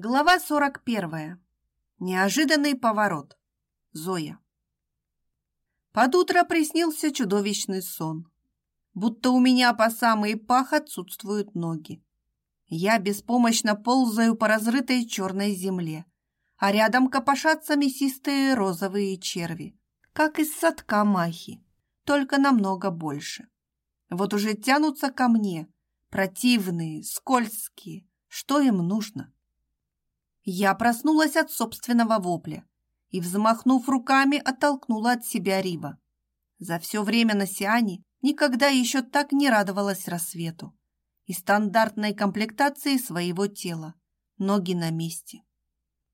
Глава 41. Неожиданный поворот. Зоя. Под утро приснился чудовищный сон. Будто у меня по самый пах отсутствуют ноги. Я беспомощно ползаю по разрытой черной земле, а рядом копошатся мясистые розовые черви, как из садка махи, только намного больше. Вот уже тянутся ко мне, противные, скользкие. Что им нужно? Я проснулась от собственного вопля и, взмахнув руками, оттолкнула от себя Риба. За все время на Сиане никогда еще так не радовалась рассвету и стандартной комплектации своего тела. Ноги на месте.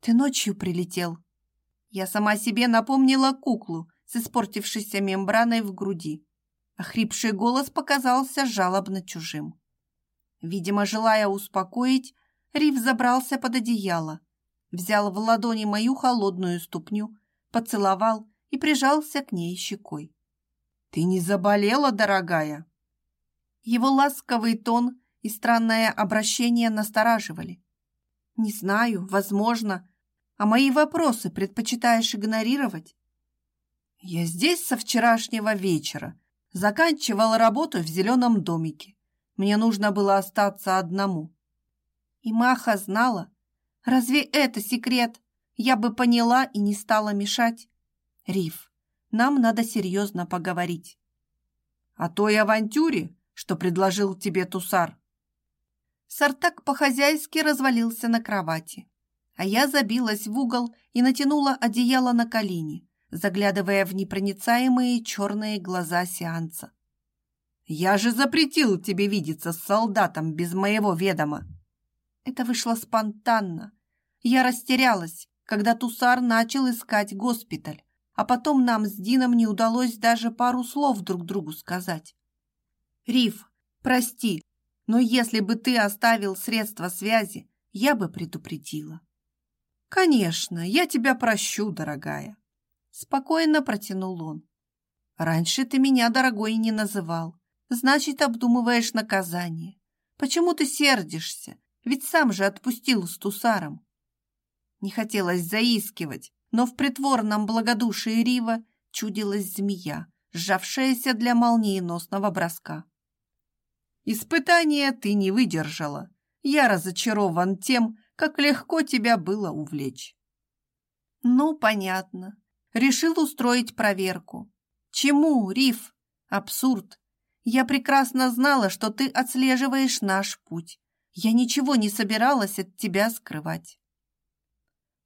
«Ты ночью прилетел». Я сама себе напомнила куклу с испортившейся мембраной в груди. Охрипший голос показался жалобно чужим. Видимо, желая успокоить, Рив забрался под одеяло, взял в ладони мою холодную ступню, поцеловал и прижался к ней щекой. «Ты не заболела, дорогая?» Его ласковый тон и странное обращение настораживали. «Не знаю, возможно. А мои вопросы предпочитаешь игнорировать?» «Я здесь со вчерашнего вечера. Заканчивала работу в зеленом домике. Мне нужно было остаться одному. И Маха знала. Разве это секрет? Я бы поняла и не стала мешать. Риф, нам надо серьезно поговорить. О той авантюре, что предложил тебе Тусар. Сартак по-хозяйски развалился на кровати, а я забилась в угол и натянула одеяло на колени, заглядывая в непроницаемые черные глаза сеанса. «Я же запретил тебе видеться с солдатом без моего ведома!» Это вышло спонтанно. Я растерялась, когда Тусар начал искать госпиталь, а потом нам с Дином не удалось даже пару слов друг другу сказать. «Риф, прости, но если бы ты оставил средства связи, я бы предупредила». «Конечно, я тебя прощу, дорогая», — спокойно протянул он. «Раньше ты меня дорогой не называл, значит, обдумываешь наказание. Почему ты сердишься? Ведь сам же отпустил с Тусаром. Не хотелось заискивать, но в притворном благодушии Рива чудилась змея, сжавшаяся для молниеносного броска. «Испытание ты не выдержала. Я разочарован тем, как легко тебя было увлечь». «Ну, понятно. Решил устроить проверку. Чему, Рив? Абсурд. Я прекрасно знала, что ты отслеживаешь наш путь. Я ничего не собиралась от тебя скрывать.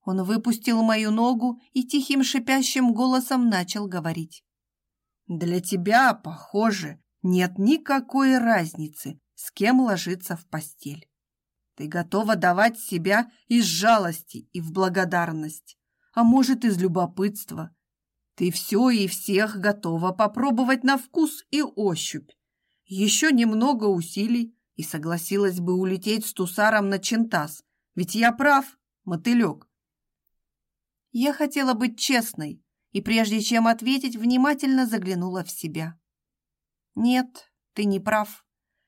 Он выпустил мою ногу и тихим шипящим голосом начал говорить. Для тебя, похоже, нет никакой разницы, с кем ложиться в постель. Ты готова давать себя из жалости и в благодарность, а может, из любопытства. Ты все и всех готова попробовать на вкус и ощупь. Еще немного усилий, и согласилась бы улететь с Тусаром на Чентас. Ведь я прав, мотылек. Я хотела быть честной, и прежде чем ответить, внимательно заглянула в себя. Нет, ты не прав,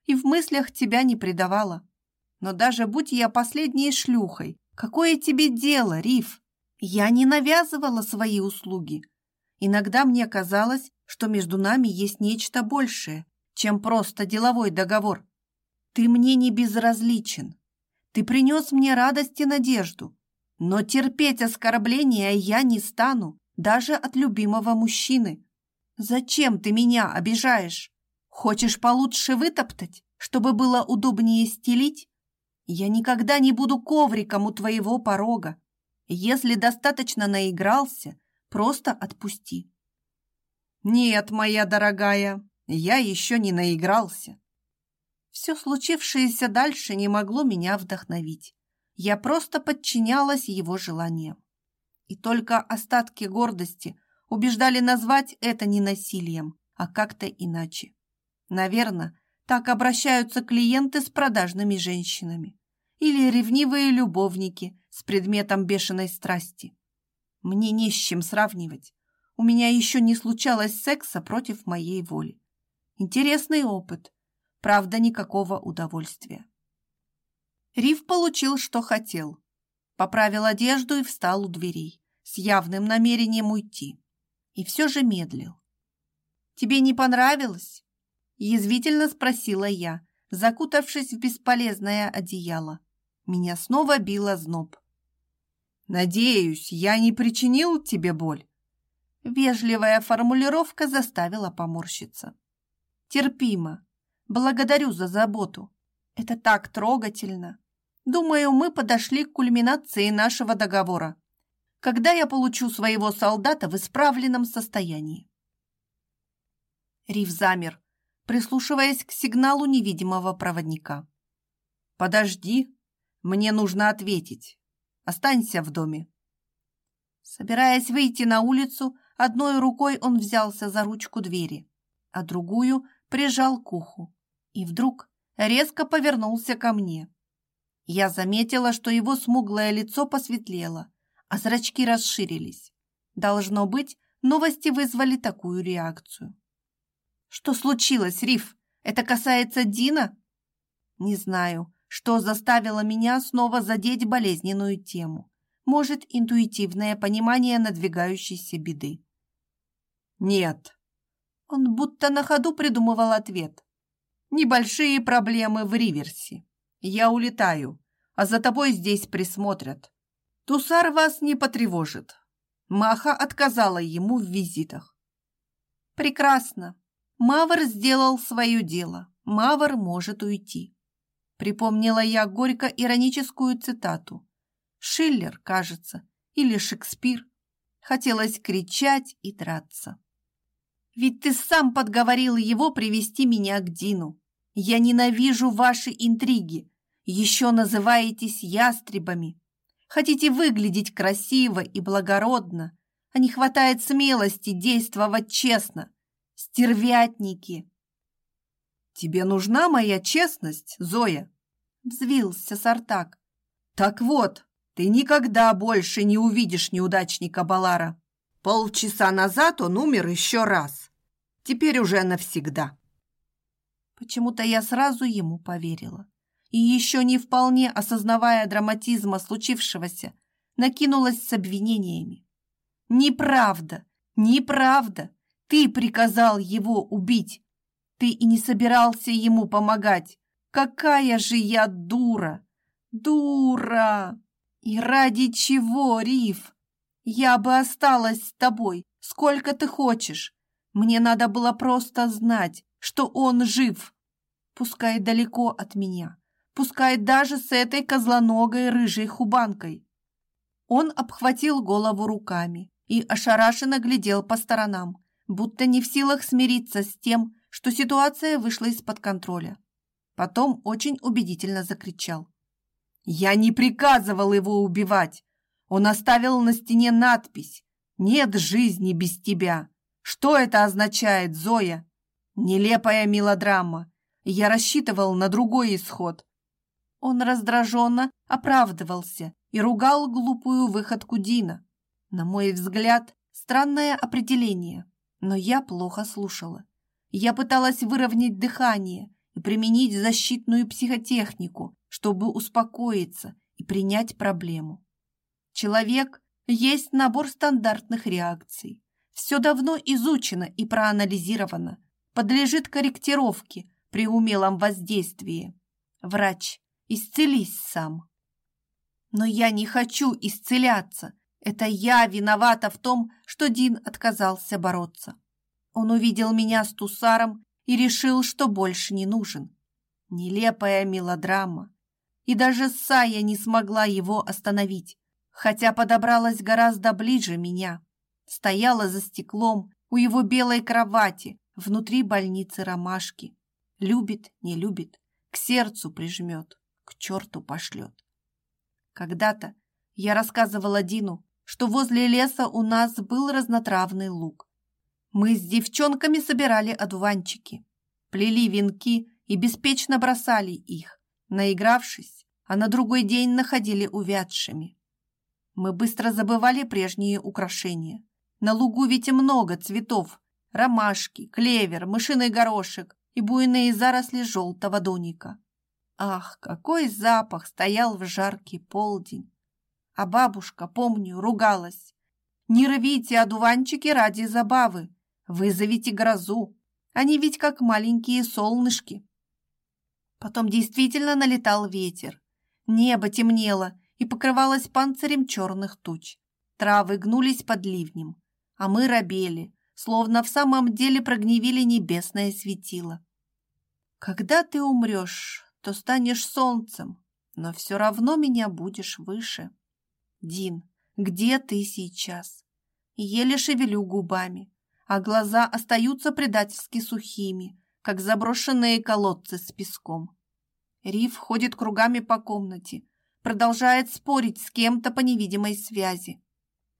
и в мыслях тебя не предавала. Но даже будь я последней шлюхой, какое тебе дело, Риф? Я не навязывала свои услуги. Иногда мне казалось, что между нами есть нечто большее, чем просто деловой договор. Ты мне не безразличен. Ты принес мне радость и надежду. Но терпеть оскорбления я не стану, даже от любимого мужчины. Зачем ты меня обижаешь? Хочешь получше вытоптать, чтобы было удобнее стелить? Я никогда не буду ковриком у твоего порога. Если достаточно наигрался, просто отпусти. Нет, моя дорогая, я еще не наигрался. Все случившееся дальше не могло меня вдохновить. Я просто подчинялась его желаниям. И только остатки гордости убеждали назвать это не насилием, а как-то иначе. Наверное, так обращаются клиенты с продажными женщинами или ревнивые любовники с предметом бешеной страсти. Мне не с чем сравнивать. У меня еще не случалось секса против моей воли. Интересный опыт, Правда, никакого удовольствия. Рив получил, что хотел. Поправил одежду и встал у дверей, с явным намерением уйти. И все же медлил. «Тебе не понравилось?» Язвительно спросила я, закутавшись в бесполезное одеяло. Меня снова било зноб. «Надеюсь, я не причинил тебе боль?» Вежливая формулировка заставила поморщиться. «Терпимо. Благодарю за заботу. Это так трогательно. Думаю, мы подошли к кульминации нашего договора, когда я получу своего солдата в исправленном состоянии». Рив замер, прислушиваясь к сигналу невидимого проводника. «Подожди, мне нужно ответить. Останься в доме». Собираясь выйти на улицу, одной рукой он взялся за ручку двери, а другую прижал к уху и вдруг резко повернулся ко мне. Я заметила, что его смуглое лицо посветлело, а зрачки расширились. Должно быть, новости вызвали такую реакцию. Что случилось, Риф? Это касается Дина? Не знаю, что заставило меня снова задеть болезненную тему. Может, интуитивное понимание надвигающейся беды. Нет. Он будто на ходу придумывал ответ. Небольшие проблемы в Риверсе. Я улетаю, а за тобой здесь присмотрят. Тусар вас не потревожит. Маха отказала ему в визитах. Прекрасно. Мавр сделал свое дело. Мавр может уйти. Припомнила я горько-ироническую цитату. Шиллер, кажется, или Шекспир. Хотелось кричать и драться. Ведь ты сам подговорил его привести меня к Дину. Я ненавижу ваши интриги. Еще называетесь ястребами. Хотите выглядеть красиво и благородно, а не хватает смелости действовать честно стервятники. Тебе нужна моя честность, Зоя? Взвился Сартак. Так вот, ты никогда больше не увидишь неудачника Балара. Полчаса назад он умер еще раз. Теперь уже навсегда. Почему-то я сразу ему поверила. И еще не вполне осознавая драматизма случившегося, накинулась с обвинениями. Неправда, неправда. Ты приказал его убить. Ты и не собирался ему помогать. Какая же я дура! Дура! И ради чего, Риф? Я бы осталась с тобой, сколько ты хочешь. Мне надо было просто знать, что он жив. Пускай далеко от меня, пускай даже с этой козлоногой рыжей хубанкой. Он обхватил голову руками и ошарашенно глядел по сторонам, будто не в силах смириться с тем, что ситуация вышла из-под контроля. Потом очень убедительно закричал. «Я не приказывал его убивать! Он оставил на стене надпись «Нет жизни без тебя». Что это означает, Зоя? Нелепая мелодрама. Я рассчитывал на другой исход». Он раздраженно оправдывался и ругал глупую выходку Дина. На мой взгляд, странное определение но я плохо слушала. Я пыталась выровнять дыхание и применить защитную психотехнику, чтобы успокоиться и принять проблему. Человек есть набор стандартных реакций. Все давно изучено и проанализировано, подлежит корректировке при умелом воздействии. Врач, исцелись сам. Но я не хочу исцеляться, это я виновата в том, что Дин отказался бороться. Он увидел меня с Тусаром и решил, что больше не нужен. Нелепая мелодрама. И даже Сая не смогла его остановить, хотя подобралась гораздо ближе меня. Стояла за стеклом у его белой кровати внутри больницы ромашки. Любит, не любит, к сердцу прижмет, к черту пошлет. Когда-то я рассказывала Дину, что возле леса у нас был разнотравный луг. Мы с девчонками собирали одуванчики, плели венки и беспечно бросали их, наигравшись, а на другой день находили увядшими. Мы быстро забывали прежние украшения. На лугу ведь много цветов, ромашки, клевер, мышиный горошек и буйные заросли желтого доника. Ах, какой запах стоял в жаркий полдень! А бабушка, помню, ругалась. Не рвите одуванчики ради забавы. Вызовите грозу. Они ведь как маленькие солнышки. Потом действительно налетал ветер. Небо темнело и покрывалось панцирем черных туч. Травы гнулись под ливнем, а мы робели, словно в самом деле прогневили небесное светило. Когда ты умрешь, то станешь солнцем, но все равно меня будешь выше. Дин, где ты сейчас? Еле шевелю губами, а глаза остаются предательски сухими, как заброшенные колодцы с песком. Риф ходит кругами по комнате, продолжает спорить с кем-то по невидимой связи.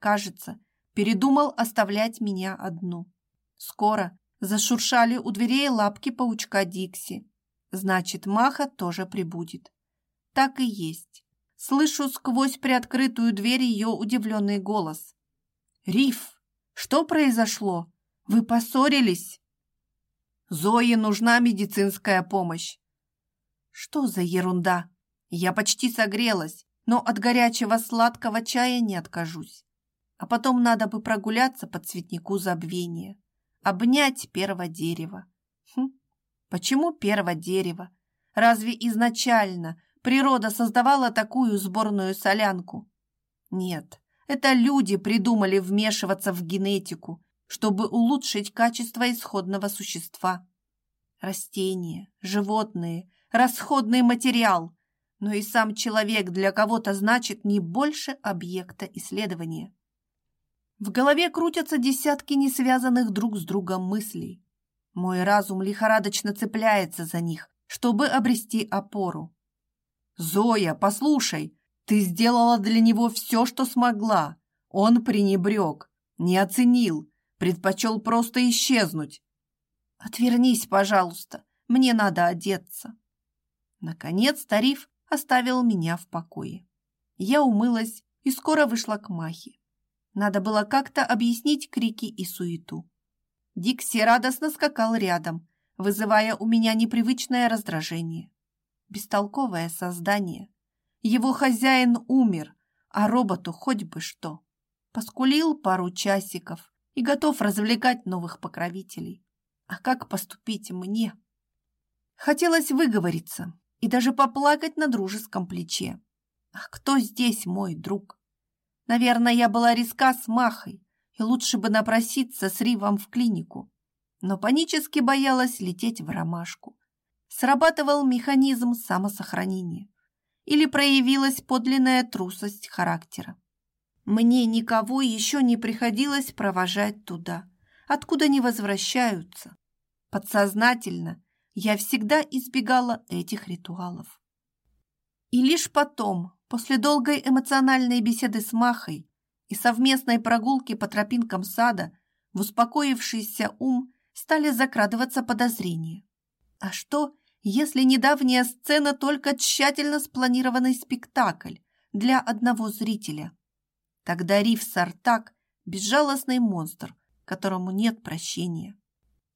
Кажется, передумал оставлять меня одну. Скоро зашуршали у дверей лапки паучка Дикси. Значит, Маха тоже прибудет. Так и есть. Слышу сквозь приоткрытую дверь ее удивленный голос. «Риф, что произошло? Вы поссорились?» Зое нужна медицинская помощь. Что за ерунда? Я почти согрелась, но от горячего сладкого чая не откажусь. А потом надо бы прогуляться по цветнику забвения, обнять первое дерево. Почему первое дерево? Разве изначально природа создавала такую сборную солянку? Нет, это люди придумали вмешиваться в генетику, чтобы улучшить качество исходного существа. Растения, животные, расходный материал, но и сам человек для кого-то значит не больше объекта исследования. В голове крутятся десятки несвязанных друг с другом мыслей. Мой разум лихорадочно цепляется за них, чтобы обрести опору. «Зоя, послушай, ты сделала для него все, что смогла. Он пренебрег, не оценил, предпочел просто исчезнуть. Отвернись, пожалуйста, мне надо одеться». Наконец тариф оставил меня в покое. Я умылась и скоро вышла к Махе. Надо было как-то объяснить крики и суету. Дикси радостно скакал рядом, вызывая у меня непривычное раздражение. Бестолковое создание. Его хозяин умер, а роботу хоть бы что. Поскулил пару часиков и готов развлекать новых покровителей. А как поступить мне? Хотелось выговориться и даже поплакать на дружеском плече. А кто здесь мой друг? Наверное, я была риска с Махой, лучше бы напроситься с Ривом в клинику. Но панически боялась лететь в ромашку. Срабатывал механизм самосохранения. Или проявилась подлинная трусость характера. Мне никого еще не приходилось провожать туда, откуда не возвращаются. Подсознательно я всегда избегала этих ритуалов. И лишь потом, После долгой эмоциональной беседы с Махой и совместной прогулки по тропинкам сада в успокоившийся ум стали закрадываться подозрения. А что, если недавняя сцена только тщательно спланированный спектакль для одного зрителя? Тогда Риф Сартак – безжалостный монстр, которому нет прощения.